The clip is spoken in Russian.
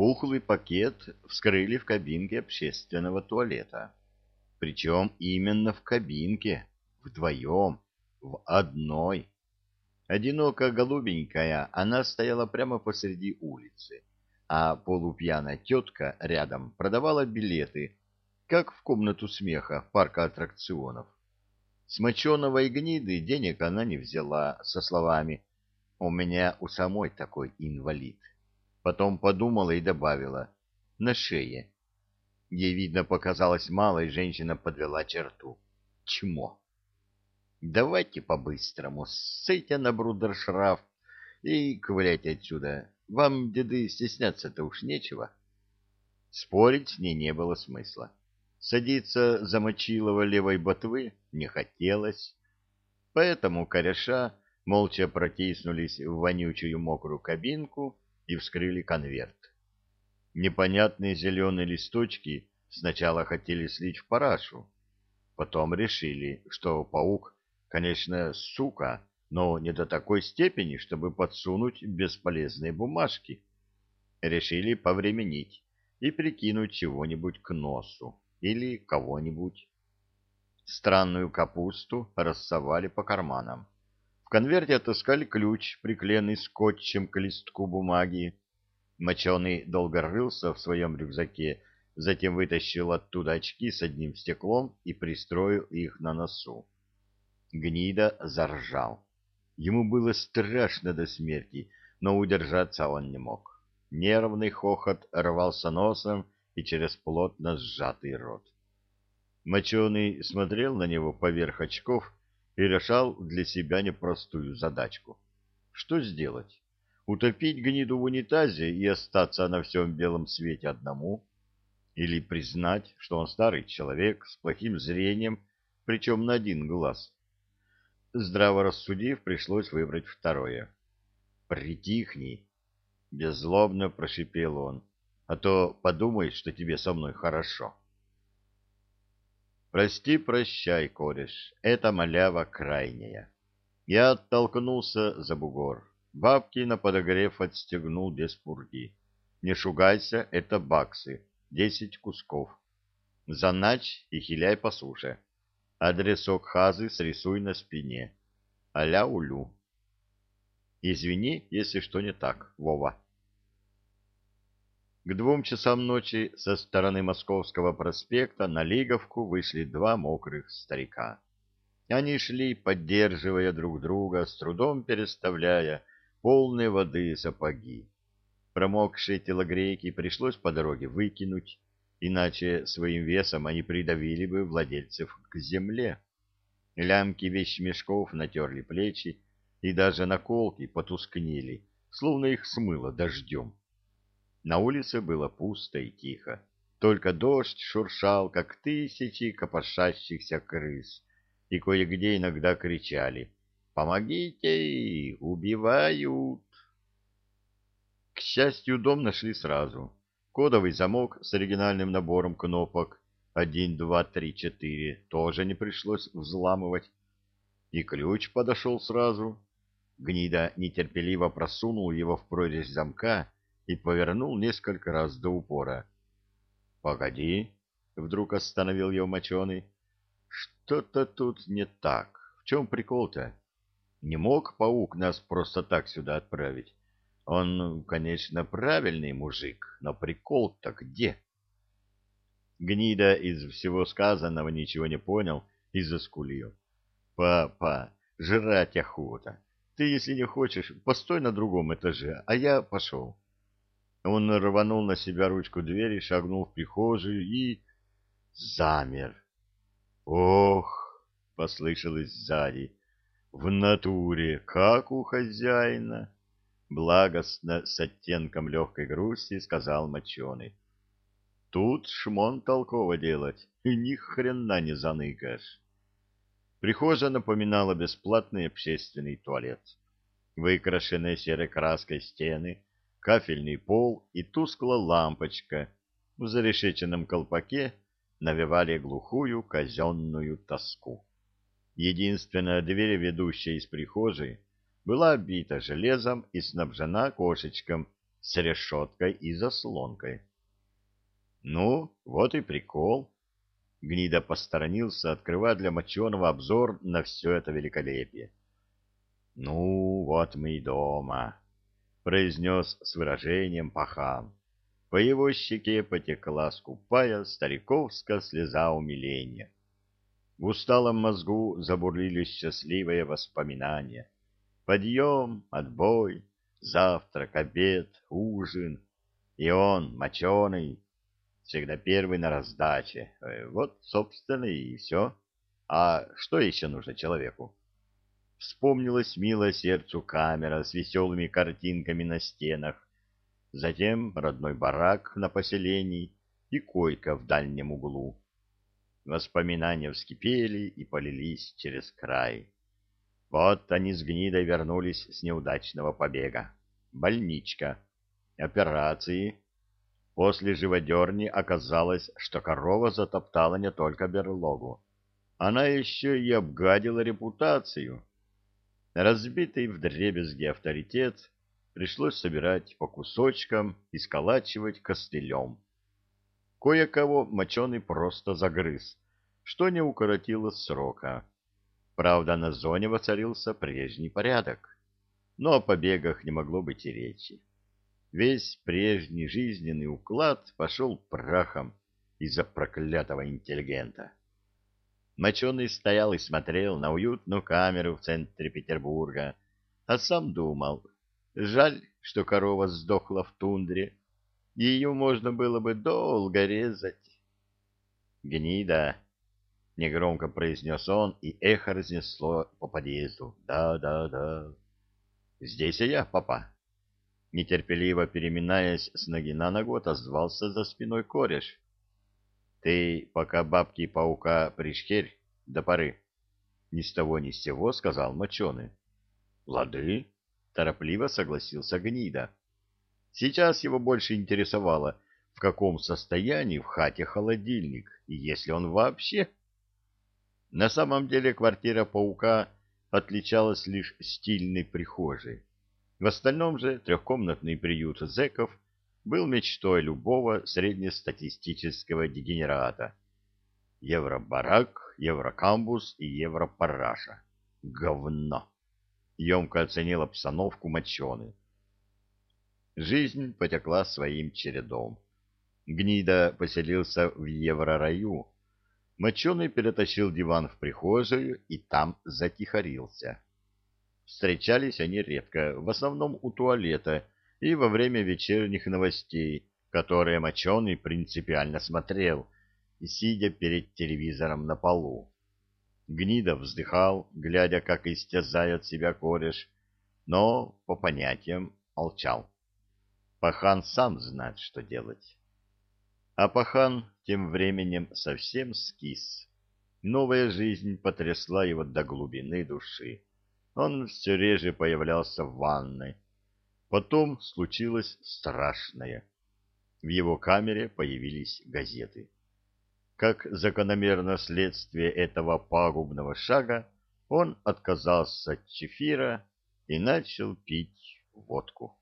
Пухлый пакет вскрыли в кабинке общественного туалета. Причем именно в кабинке, вдвоем, в одной. Одиноко голубенькая, она стояла прямо посреди улицы, а полупьяная тетка рядом продавала билеты, как в комнату смеха парка аттракционов. С моченого и гниды денег она не взяла, со словами «У меня у самой такой инвалид». Потом подумала и добавила «на шее». Ей, видно, показалось мало, и женщина подвела черту. Чмо. Давайте по-быстрому, ссыте на брудершрафт и ковыляйте отсюда. Вам, деды, стесняться-то уж нечего. Спорить с ней не было смысла. Садиться за Мочилова левой ботвы не хотелось. Поэтому кореша молча протиснулись в вонючую мокрую кабинку и вскрыли конверт. Непонятные зеленые листочки сначала хотели слить в парашу, потом решили, что паук, конечно, сука, но не до такой степени, чтобы подсунуть бесполезные бумажки. Решили повременить и прикинуть чего-нибудь к носу или кого-нибудь. Странную капусту рассовали по карманам. Конверте отыскали ключ, приклеенный скотчем к листку бумаги, Моченый долго рылся в своем рюкзаке, затем вытащил оттуда очки с одним стеклом и пристроил их на носу. Гнида заржал. Ему было страшно до смерти, но удержаться он не мог. Нервный хохот рвался носом и через плотно сжатый рот. Моченый смотрел на него поверх очков и решал для себя непростую задачку. Что сделать? утопить гниду в унитазе и остаться на всем белом свете одному, или признать, что он старый человек с плохим зрением, причем на один глаз. Здраво рассудив, пришлось выбрать второе. «Притихни!» — беззлобно прошипел он, «а то подумай, что тебе со мной хорошо». «Прости, прощай, кореш, это малява крайняя». Я оттолкнулся за бугор. Бабки на подогрев отстегнул без пурги. Не шугайся, это баксы, десять кусков. Заначь и хиляй по суше. Адресок хазы срисуй на спине. Аля улю. Извини, если что не так, Вова. К двум часам ночи со стороны Московского проспекта на Лиговку вышли два мокрых старика. Они шли, поддерживая друг друга, с трудом переставляя полные воды сапоги. Промокшие телогрейки пришлось по дороге выкинуть, иначе своим весом они придавили бы владельцев к земле. Лямки вещмешков натерли плечи, и даже наколки потускнели, словно их смыло дождем. На улице было пусто и тихо. Только дождь шуршал, как тысячи копошащихся крыс, и кое-где иногда кричали — Помогите! Убивают! К счастью, дом нашли сразу. Кодовый замок с оригинальным набором кнопок 1, 2, 3, 4 тоже не пришлось взламывать. И ключ подошел сразу. Гнида нетерпеливо просунул его в прорезь замка и повернул несколько раз до упора. — Погоди, — вдруг остановил его моченый. — Что-то тут не так. В чем прикол-то? Не мог паук нас просто так сюда отправить. Он, конечно, правильный мужик, но прикол-то где? Гнида из всего сказанного ничего не понял и заскулил. «Папа, жрать охота. Ты, если не хочешь, постой на другом этаже, а я пошел». Он рванул на себя ручку двери, шагнул в прихожую и... замер. «Ох!» — послышалось сзади. В натуре, как у хозяина, благостно с оттенком легкой грусти сказал моченый. Тут шмон толково делать, и ни хрена не заныкаешь. Прихожая напоминала бесплатный общественный туалет. Выкрашенные серой краской стены, кафельный пол и тусклая лампочка в зарешеченном колпаке навевали глухую казенную тоску. Единственная дверь, ведущая из прихожей, была обита железом и снабжена кошечком с решеткой и заслонкой. Ну, вот и прикол. Гнида посторонился, открывая для моченого обзор на все это великолепие. «Ну, вот мы и дома», — произнес с выражением пахан. По его щеке потекла, скупая стариковская слеза умиления. В усталом мозгу забурлили счастливые воспоминания. Подъем, отбой, завтрак, обед, ужин. И он, моченый, всегда первый на раздаче. Э, вот, собственно, и все. А что еще нужно человеку? Вспомнилась милая сердцу камера с веселыми картинками на стенах, затем родной барак на поселении и койка в дальнем углу. Воспоминания вскипели и полились через край. Вот они с гнидой вернулись с неудачного побега. Больничка. Операции. После живодерни оказалось, что корова затоптала не только берлогу. Она еще и обгадила репутацию. Разбитый вдребезги авторитет пришлось собирать по кусочкам и сколачивать костылем. Кое-кого моченый просто загрыз, что не укоротило срока. Правда, на зоне воцарился прежний порядок, но о побегах не могло быть и речи. Весь прежний жизненный уклад пошел прахом из-за проклятого интеллигента. Моченый стоял и смотрел на уютную камеру в центре Петербурга, а сам думал, жаль, что корова сдохла в тундре, ее можно было бы долго резать. Гнида, — негромко произнес он, и эхо разнесло по подъезду. «Да, да, да. Здесь и я, папа». Нетерпеливо переминаясь с ноги на ногу, отозвался за спиной кореш. «Ты пока бабки паука пришхерь до поры». Ни с того ни с сего сказал моченый. «Лады», — торопливо согласился гнида. Сейчас его больше интересовало, в каком состоянии в хате холодильник, и если он вообще... На самом деле квартира паука отличалась лишь стильной прихожей. В остальном же трехкомнатный приют зэков был мечтой любого среднестатистического дегенерата. Евробарак, еврокамбус и европараша. Говно! Емко оценил обстановку моченый. Жизнь потекла своим чередом. Гнида поселился в еврораю, Моченый перетащил диван в прихожую и там затихарился. Встречались они редко, в основном у туалета и во время вечерних новостей, которые Моченый принципиально смотрел, сидя перед телевизором на полу. Гнида вздыхал, глядя, как истязает себя кореш, но, по понятиям, молчал. Пахан сам знает, что делать. А пахан тем временем совсем скис. Новая жизнь потрясла его до глубины души. Он все реже появлялся в ванной. Потом случилось страшное. В его камере появились газеты. Как закономерно следствие этого пагубного шага, он отказался от чефира и начал пить водку.